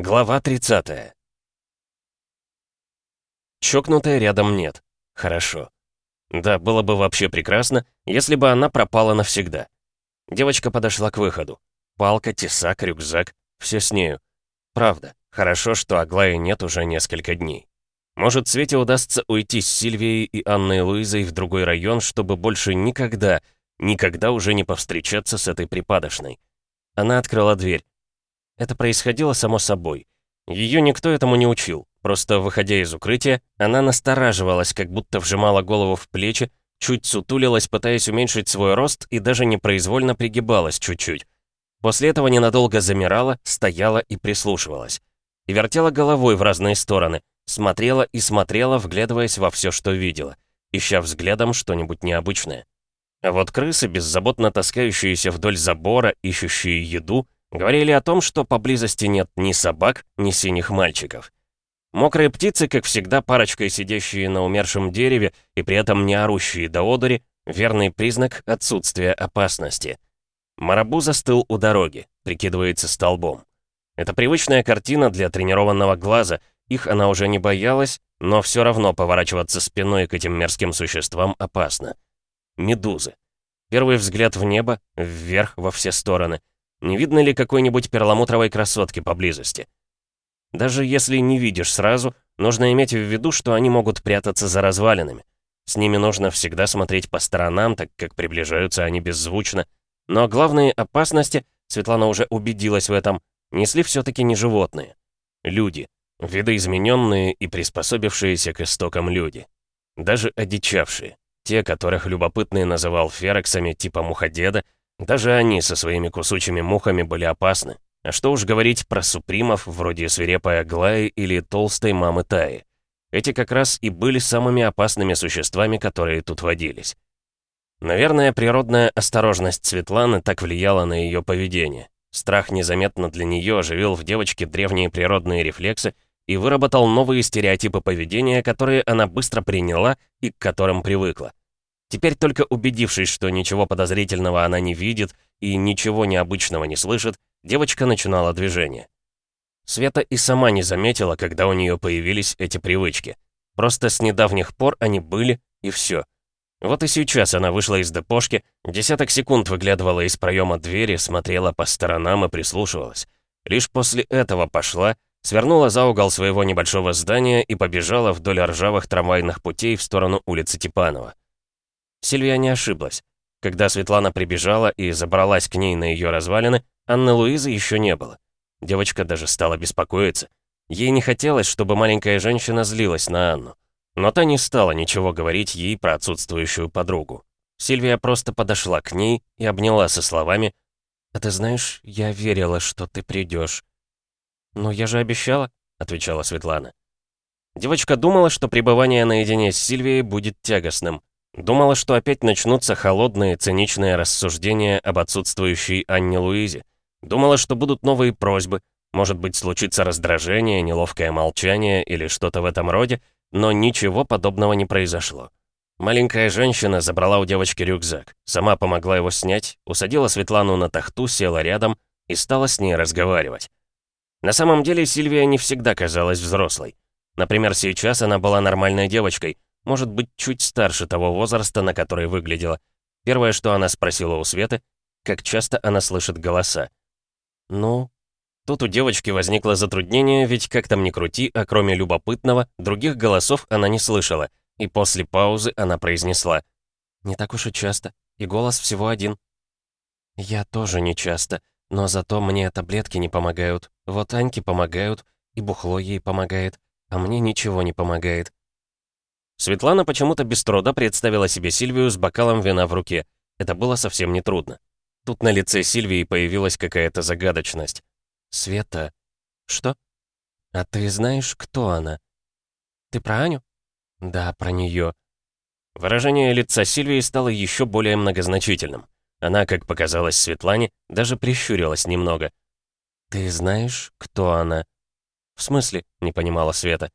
Глава 30. Чокнутой рядом нет. Хорошо. Да, было бы вообще прекрасно, если бы она пропала навсегда. Девочка подошла к выходу. Палка, тесак, рюкзак — все с нею. Правда, хорошо, что Аглаи нет уже несколько дней. Может, Свете удастся уйти с Сильвией и Анной Луизой в другой район, чтобы больше никогда, никогда уже не повстречаться с этой припадочной. Она открыла дверь. Это происходило само собой. Ее никто этому не учил. Просто, выходя из укрытия, она настораживалась, как будто вжимала голову в плечи, чуть сутулилась, пытаясь уменьшить свой рост, и даже непроизвольно пригибалась чуть-чуть. После этого ненадолго замирала, стояла и прислушивалась. И вертела головой в разные стороны, смотрела и смотрела, вглядываясь во все, что видела, ища взглядом что-нибудь необычное. А вот крысы, беззаботно таскающиеся вдоль забора, ищущие еду, Говорили о том, что поблизости нет ни собак, ни синих мальчиков. Мокрые птицы, как всегда, парочкой сидящие на умершем дереве и при этом не орущие до одури, верный признак отсутствия опасности. Марабу застыл у дороги, прикидывается столбом. Это привычная картина для тренированного глаза, их она уже не боялась, но все равно поворачиваться спиной к этим мерзким существам опасно. Медузы. Первый взгляд в небо, вверх во все стороны — не видно ли какой-нибудь перламутровой красотки поблизости? Даже если не видишь сразу, нужно иметь в виду, что они могут прятаться за развалинами. С ними нужно всегда смотреть по сторонам, так как приближаются они беззвучно. Но главные опасности, Светлана уже убедилась в этом, несли все-таки не животные. Люди. Видоизмененные и приспособившиеся к истокам люди. Даже одичавшие. Те, которых любопытный называл ферексами типа муходеда, даже они со своими кусучими мухами были опасны. А что уж говорить про супримов, вроде свирепой Аглаи или толстой мамы Таи. Эти как раз и были самыми опасными существами, которые тут водились. Наверное, природная осторожность Светланы так влияла на ее поведение. Страх незаметно для нее оживил в девочке древние природные рефлексы и выработал новые стереотипы поведения, которые она быстро приняла и к которым привыкла. Теперь только убедившись, что ничего подозрительного она не видит и ничего необычного не слышит, девочка начинала движение. Света и сама не заметила, когда у нее появились эти привычки. Просто с недавних пор они были, и все. Вот и сейчас она вышла из депошки, десяток секунд выглядывала из проема двери, смотрела по сторонам и прислушивалась. Лишь после этого пошла, свернула за угол своего небольшого здания и побежала вдоль ржавых трамвайных путей в сторону улицы Типанова. Сильвия не ошиблась. Когда Светлана прибежала и забралась к ней на ее развалины, Анны Луизы еще не было. Девочка даже стала беспокоиться. Ей не хотелось, чтобы маленькая женщина злилась на Анну. Но та не стала ничего говорить ей про отсутствующую подругу. Сильвия просто подошла к ней и обняла со словами «А ты знаешь, я верила, что ты придешь». «Ну, я же обещала», — отвечала Светлана. Девочка думала, что пребывание наедине с Сильвией будет тягостным. Думала, что опять начнутся холодные, циничные рассуждения об отсутствующей Анне Луизе. Думала, что будут новые просьбы, может быть, случится раздражение, неловкое молчание или что-то в этом роде, но ничего подобного не произошло. Маленькая женщина забрала у девочки рюкзак, сама помогла его снять, усадила Светлану на тахту, села рядом и стала с ней разговаривать. На самом деле Сильвия не всегда казалась взрослой. Например, сейчас она была нормальной девочкой, может быть, чуть старше того возраста, на который выглядела. Первое, что она спросила у Светы, как часто она слышит голоса. «Ну?» Тут у девочки возникло затруднение, ведь как там ни крути, а кроме любопытного, других голосов она не слышала, и после паузы она произнесла. «Не так уж и часто, и голос всего один». «Я тоже не часто, но зато мне таблетки не помогают. Вот Аньке помогают, и бухло ей помогает, а мне ничего не помогает. Светлана почему-то без труда представила себе Сильвию с бокалом вина в руке. Это было совсем нетрудно. Тут на лице Сильвии появилась какая-то загадочность. «Света...» «Что?» «А ты знаешь, кто она?» «Ты про Аню?» «Да, про нее». Выражение лица Сильвии стало еще более многозначительным. Она, как показалось Светлане, даже прищурилась немного. «Ты знаешь, кто она?» «В смысле?» — не понимала Света.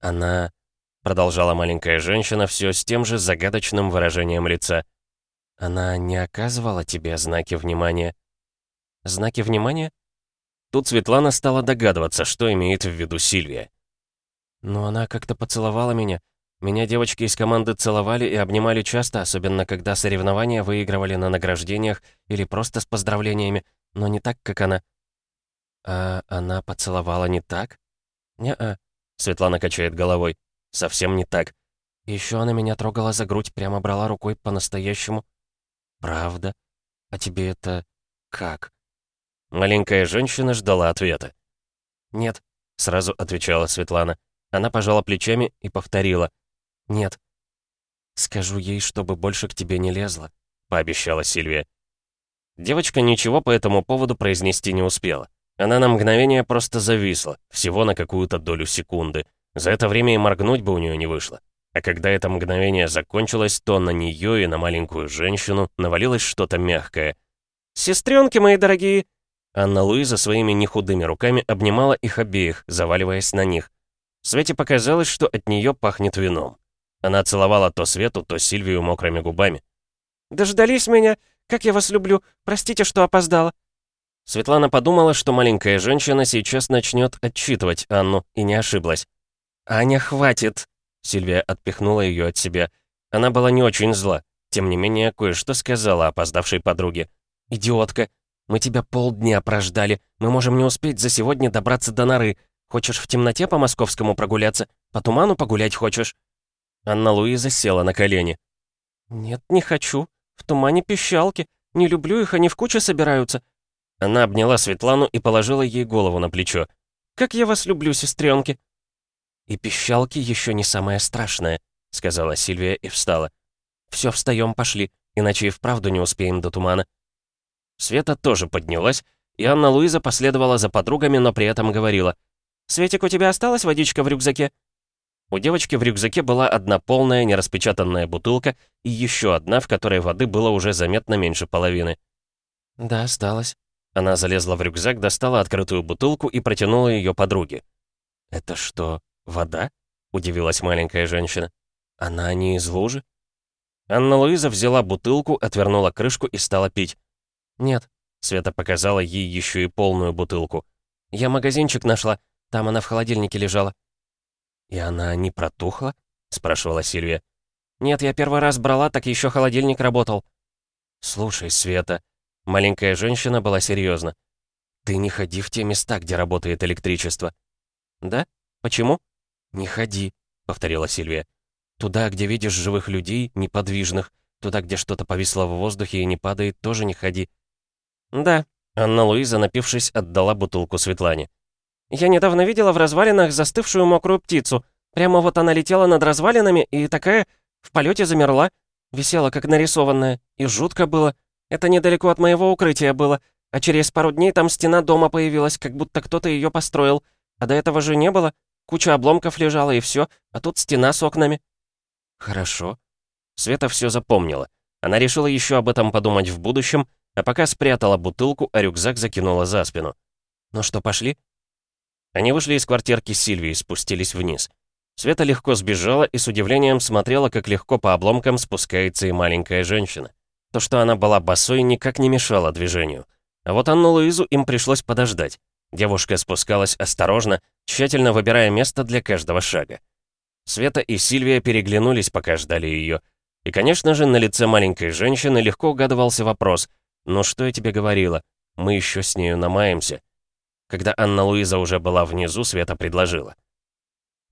«Она Продолжала маленькая женщина все с тем же загадочным выражением лица. «Она не оказывала тебе знаки внимания?» «Знаки внимания?» Тут Светлана стала догадываться, что имеет в виду Сильвия. «Но она как-то поцеловала меня. Меня девочки из команды целовали и обнимали часто, особенно когда соревнования выигрывали на награждениях или просто с поздравлениями, но не так, как она». «А она поцеловала не так?» «Не-а», — Светлана качает головой. «Совсем не так. Еще она меня трогала за грудь, прямо брала рукой по-настоящему». «Правда? А тебе это... как?» Маленькая женщина ждала ответа. «Нет», — сразу отвечала Светлана. Она пожала плечами и повторила. «Нет». «Скажу ей, чтобы больше к тебе не лезла», — пообещала Сильвия. Девочка ничего по этому поводу произнести не успела. Она на мгновение просто зависла, всего на какую-то долю секунды. За это время и моргнуть бы у нее не вышло. А когда это мгновение закончилось, то на нее и на маленькую женщину навалилось что-то мягкое. «Сестренки мои дорогие!» Анна Луиза своими нехудыми руками обнимала их обеих, заваливаясь на них. Свете показалось, что от нее пахнет вином. Она целовала то Свету, то Сильвию мокрыми губами. «Дождались меня? Как я вас люблю! Простите, что опоздала!» Светлана подумала, что маленькая женщина сейчас начнет отчитывать Анну, и не ошиблась. «Аня, хватит!» Сильвия отпихнула ее от себя. Она была не очень зла. Тем не менее, кое-что сказала опоздавшей подруге. «Идиотка! Мы тебя полдня прождали. Мы можем не успеть за сегодня добраться до норы. Хочешь в темноте по московскому прогуляться? По туману погулять хочешь?» Анна Луиза села на колени. «Нет, не хочу. В тумане пищалки. Не люблю их, они в куче собираются». Она обняла Светлану и положила ей голову на плечо. «Как я вас люблю, сестренки!» «И пищалки еще не самое страшное», — сказала Сильвия и встала. «Все, встаем, пошли, иначе и вправду не успеем до тумана». Света тоже поднялась, и Анна Луиза последовала за подругами, но при этом говорила. «Светик, у тебя осталась водичка в рюкзаке?» У девочки в рюкзаке была одна полная нераспечатанная бутылка и еще одна, в которой воды было уже заметно меньше половины. «Да, осталось». Она залезла в рюкзак, достала открытую бутылку и протянула ее подруге. «Это что, вода?» — удивилась маленькая женщина. «Она не из лужи?» Анна Луиза взяла бутылку, отвернула крышку и стала пить. «Нет», — Света показала ей еще и полную бутылку. «Я магазинчик нашла, там она в холодильнике лежала». «И она не протухла?» — спрашивала Сильвия. «Нет, я первый раз брала, так еще холодильник работал». «Слушай, Света...» Маленькая женщина была серьезна. «Ты не ходи в те места, где работает электричество». «Да? Почему?» «Не ходи», — повторила Сильвия. «Туда, где видишь живых людей, неподвижных. Туда, где что-то повисло в воздухе и не падает, тоже не ходи». «Да», — Анна Луиза, напившись, отдала бутылку Светлане. Я недавно видела в развалинах застывшую мокрую птицу. Прямо вот она летела над развалинами и такая в полете замерла. Висела как нарисованная. И жутко было. Это недалеко от моего укрытия было. А через пару дней там стена дома появилась, как будто кто-то ее построил. А до этого же не было. Куча обломков лежала и все, а тут стена с окнами. Хорошо. Света все запомнила. Она решила еще об этом подумать в будущем, а пока спрятала бутылку, а рюкзак закинула за спину. «Ну что, пошли?» Они вышли из квартирки Сильвии и спустились вниз. Света легко сбежала и с удивлением смотрела, как легко по обломкам спускается и маленькая женщина. То, что она была босой, никак не мешало движению. А вот Анну Луизу им пришлось подождать. Девушка спускалась осторожно, тщательно выбирая место для каждого шага. Света и Сильвия переглянулись, пока ждали ее. И, конечно же, на лице маленькой женщины легко угадывался вопрос «Ну что я тебе говорила? Мы еще с нею намаемся». Когда Анна-Луиза уже была внизу, Света предложила.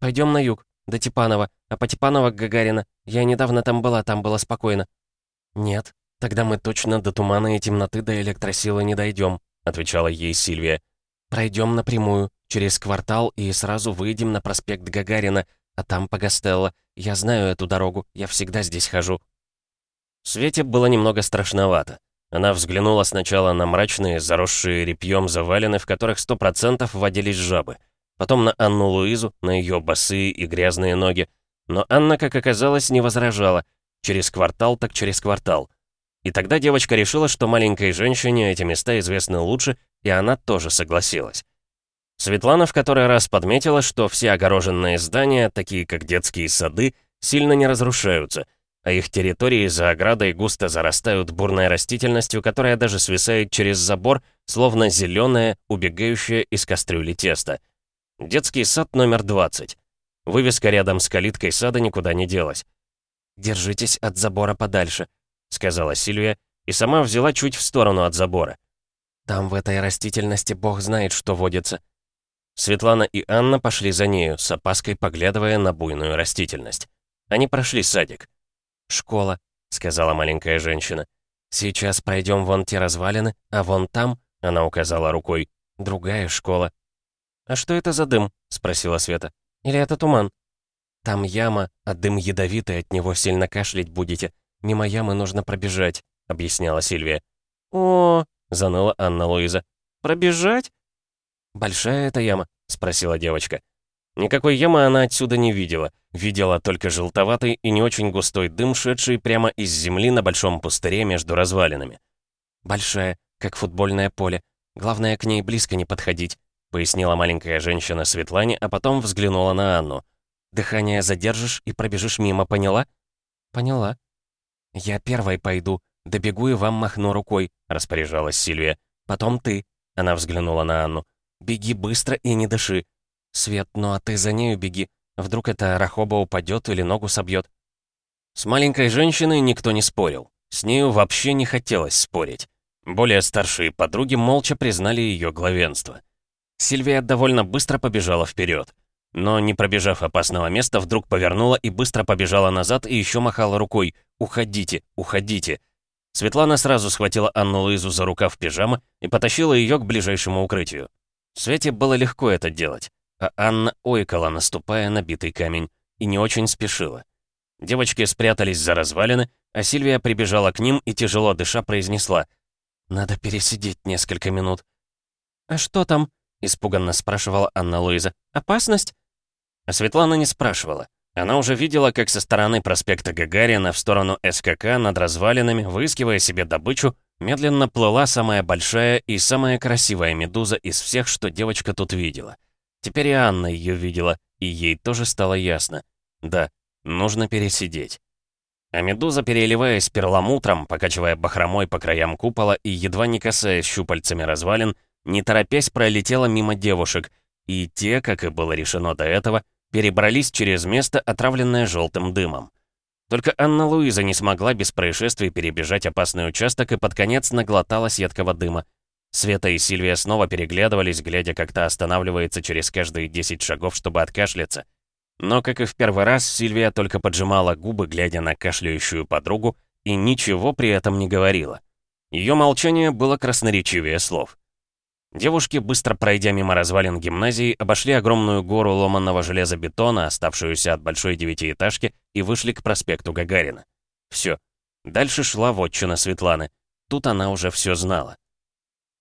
«Пойдем на юг, до Типанова, а по Типанова к Гагарина. Я недавно там была, там было спокойно». «Нет, тогда мы точно до тумана и темноты до электросилы не дойдем», отвечала ей Сильвия. «Пройдем напрямую, через квартал и сразу выйдем на проспект Гагарина, а там по Гастелло. Я знаю эту дорогу, я всегда здесь хожу». Свете было немного страшновато. Она взглянула сначала на мрачные, заросшие репьем завалины, в которых сто процентов водились жабы. Потом на Анну Луизу, на ее босые и грязные ноги. Но Анна, как оказалось, не возражала. Через квартал так через квартал. И тогда девочка решила, что маленькой женщине эти места известны лучше, и она тоже согласилась. Светлана в который раз подметила, что все огороженные здания, такие как детские сады, сильно не разрушаются, а их территории за оградой густо зарастают бурной растительностью, которая даже свисает через забор, словно зеленая, убегающая из кастрюли теста. Детский сад номер 20. Вывеска рядом с калиткой сада никуда не делась. «Держитесь от забора подальше», — сказала Сильвия, и сама взяла чуть в сторону от забора. «Там в этой растительности бог знает, что водится». Светлана и Анна пошли за нею, с опаской поглядывая на буйную растительность. Они прошли садик. «Школа», — сказала маленькая женщина. «Сейчас пройдем вон те развалины, а вон там», — она указала рукой, — «другая школа». «А что это за дым?» — спросила Света. «Или это туман?» «Там яма, а дым ядовитый, от него сильно кашлять будете. Мимо ямы нужно пробежать», — объясняла Сильвия. «О, заныла Анна Луиза. «Пробежать?» «Большая эта яма?» — спросила девочка. Никакой ямы она отсюда не видела. Видела только желтоватый и не очень густой дым, шедший прямо из земли на большом пустыре между развалинами. «Большая, как футбольное поле. Главное, к ней близко не подходить», — пояснила маленькая женщина Светлане, а потом взглянула на Анну. «Дыхание задержишь и пробежишь мимо, поняла?» «Поняла». «Я первой пойду. Добегу и вам махну рукой», — распоряжалась Сильвия. «Потом ты», — она взглянула на Анну. «Беги быстро и не дыши. Свет, ну а ты за нею беги. Вдруг эта рахоба упадет или ногу собьет. С маленькой женщиной никто не спорил. С нею вообще не хотелось спорить. Более старшие подруги молча признали ее главенство. Сильвия довольно быстро побежала вперед. Но, не пробежав опасного места, вдруг повернула и быстро побежала назад и еще махала рукой «Уходите, уходите!». Светлана сразу схватила Анну Луизу за рукав пижамы и потащила ее к ближайшему укрытию. Свете было легко это делать а Анна ойкала, наступая на битый камень, и не очень спешила. Девочки спрятались за развалины, а Сильвия прибежала к ним и, тяжело дыша, произнесла «Надо пересидеть несколько минут». «А что там?» — испуганно спрашивала Анна Луиза. «Опасность?» А Светлана не спрашивала. Она уже видела, как со стороны проспекта Гагарина в сторону СКК над развалинами, выискивая себе добычу, медленно плыла самая большая и самая красивая медуза из всех, что девочка тут видела — Теперь и Анна ее видела, и ей тоже стало ясно. Да, нужно пересидеть. А медуза, переливаясь перламутром, покачивая бахромой по краям купола и едва не касаясь щупальцами развалин, не торопясь пролетела мимо девушек, и те, как и было решено до этого, перебрались через место, отравленное желтым дымом. Только Анна Луиза не смогла без происшествий перебежать опасный участок и под конец наглоталась едкого дыма, Света и Сильвия снова переглядывались, глядя, как та останавливается через каждые 10 шагов, чтобы откашляться. Но, как и в первый раз, Сильвия только поджимала губы, глядя на кашляющую подругу, и ничего при этом не говорила. Ее молчание было красноречивее слов. Девушки, быстро пройдя мимо развалин гимназии, обошли огромную гору ломанного железобетона, оставшуюся от большой девятиэтажки, и вышли к проспекту Гагарина. Все. Дальше шла вотчина Светланы. Тут она уже все знала.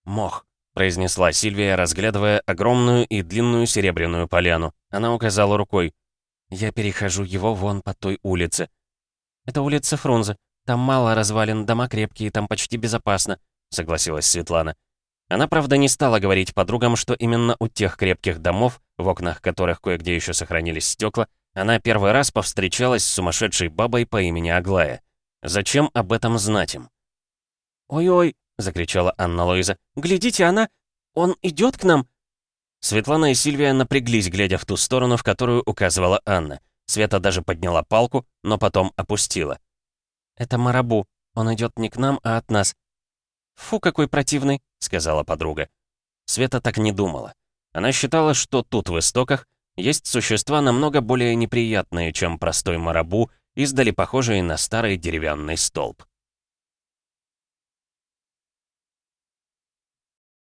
«Мох», — произнесла Сильвия, разглядывая огромную и длинную серебряную поляну. Она указала рукой. «Я перехожу его вон по той улице». «Это улица Фрунзе. Там мало развалин, дома крепкие, там почти безопасно», — согласилась Светлана. Она, правда, не стала говорить подругам, что именно у тех крепких домов, в окнах которых кое-где еще сохранились стекла, она первый раз повстречалась с сумасшедшей бабой по имени Аглая. Зачем об этом знать им? «Ой-ой», закричала Анна Лоиза. «Глядите, она... Он идет к нам!» Светлана и Сильвия напряглись, глядя в ту сторону, в которую указывала Анна. Света даже подняла палку, но потом опустила. «Это Марабу. Он идет не к нам, а от нас». «Фу, какой противный», — сказала подруга. Света так не думала. Она считала, что тут, в истоках, есть существа намного более неприятные, чем простой Марабу, издали похожие на старый деревянный столб.